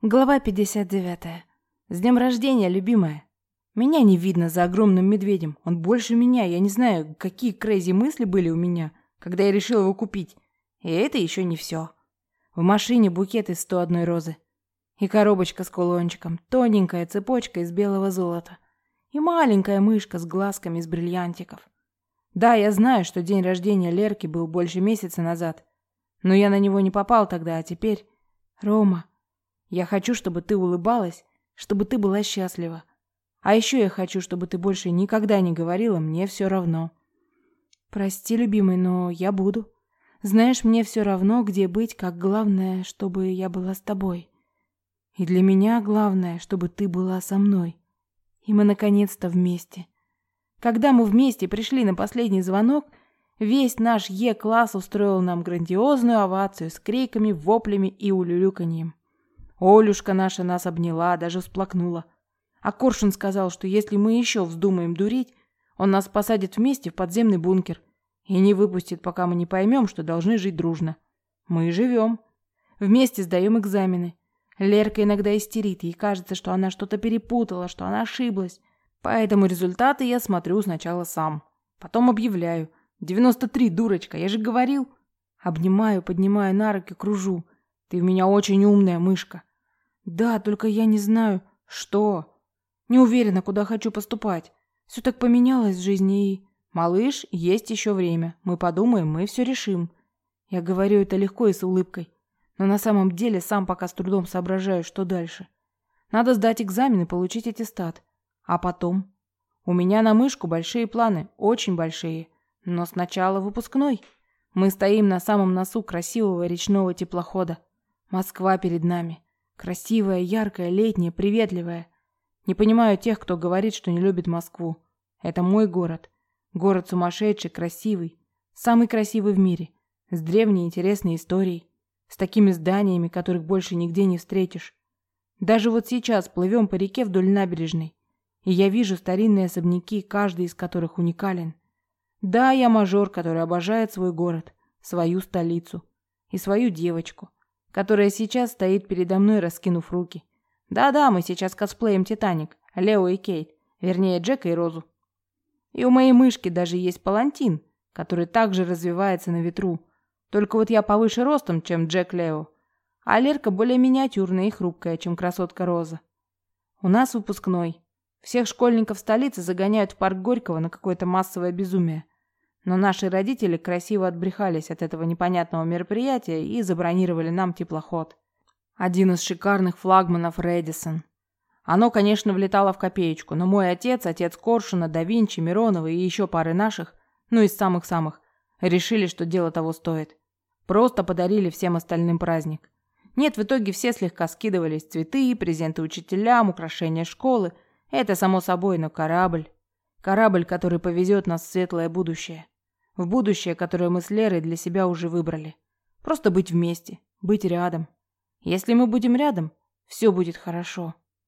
Глава 59. С днем рождения, любимая. Меня не видно за огромным медведем. Он больше меня. Я не знаю, какие крейзи мысли были у меня, когда я решил его купить. И это еще не все. В машине букет из 101 розы. И коробочка с кулончиком, тоненькая цепочка из белого золота. И маленькая мышка с глазками из бриллиантиков. Да, я знаю, что день рождения Лерки был больше месяца назад. Но я на него не попал тогда, а теперь... Рома, я хочу, чтобы ты улыбалась, чтобы ты была счастлива. А еще я хочу, чтобы ты больше никогда не говорила «мне все равно». Прости, любимый, но я буду. Знаешь, мне все равно, где быть, как главное, чтобы я была с тобой. И для меня главное, чтобы ты была со мной. И мы наконец-то вместе. Когда мы вместе пришли на последний звонок, весь наш Е-класс устроил нам грандиозную овацию с криками, воплями и улюлюканьем. Олюшка наша нас обняла, даже всплакнула. А Коршун сказал, что если мы еще вздумаем дурить, он нас посадит вместе в подземный бункер и не выпустит, пока мы не поймем, что должны жить дружно. Мы и живем. Вместе сдаем экзамены. Лерка иногда истерит, ей кажется, что она что-то перепутала, что она ошиблась. Поэтому результаты я смотрю сначала сам. Потом объявляю. 93, дурочка, я же говорил. Обнимаю, поднимаю на руки, кружу. Ты у меня очень умная мышка. Да, только я не знаю, что. Не уверена, куда хочу поступать. Все так поменялось в жизни и... Малыш, есть еще время. Мы подумаем, мы все решим. Я говорю это легко и с улыбкой. Но на самом деле сам пока с трудом соображаю, что дальше. Надо сдать экзамен и получить аттестат. А потом? У меня на мышку большие планы, очень большие. Но сначала выпускной. Мы стоим на самом носу красивого речного теплохода. Москва перед нами. Красивая, яркая, летняя, приветливая. Не понимаю тех, кто говорит, что не любит Москву. Это мой город. Город сумасшедший, красивый. Самый красивый в мире. С древней интересной историей. С такими зданиями, которых больше нигде не встретишь. Даже вот сейчас плывем по реке вдоль набережной. И я вижу старинные особняки, каждый из которых уникален. Да, я мажор, который обожает свой город, свою столицу и свою девочку которая сейчас стоит передо мной, раскинув руки. Да-да, мы сейчас косплеем Титаник, Лео и Кейт, вернее Джека и Розу. И у моей мышки даже есть палантин, который также развивается на ветру. Только вот я повыше ростом, чем Джек Лео, а Лерка более миниатюрная и хрупкая, чем красотка Роза. У нас выпускной. Всех школьников столицы загоняют в парк Горького на какое-то массовое безумие. Но наши родители красиво отбрехались от этого непонятного мероприятия и забронировали нам теплоход. Один из шикарных флагманов Редисон. Оно, конечно, влетало в копеечку, но мой отец, отец Коршуна, да Винчи, Миронова и еще пары наших, ну из самых-самых, решили, что дело того стоит. Просто подарили всем остальным праздник. Нет, в итоге все слегка скидывались цветы, презенты учителям, украшения школы. Это само собой, но корабль. Корабль, который повезет нас в светлое будущее. В будущее, которое мы с Лерой для себя уже выбрали. Просто быть вместе, быть рядом. Если мы будем рядом, все будет хорошо.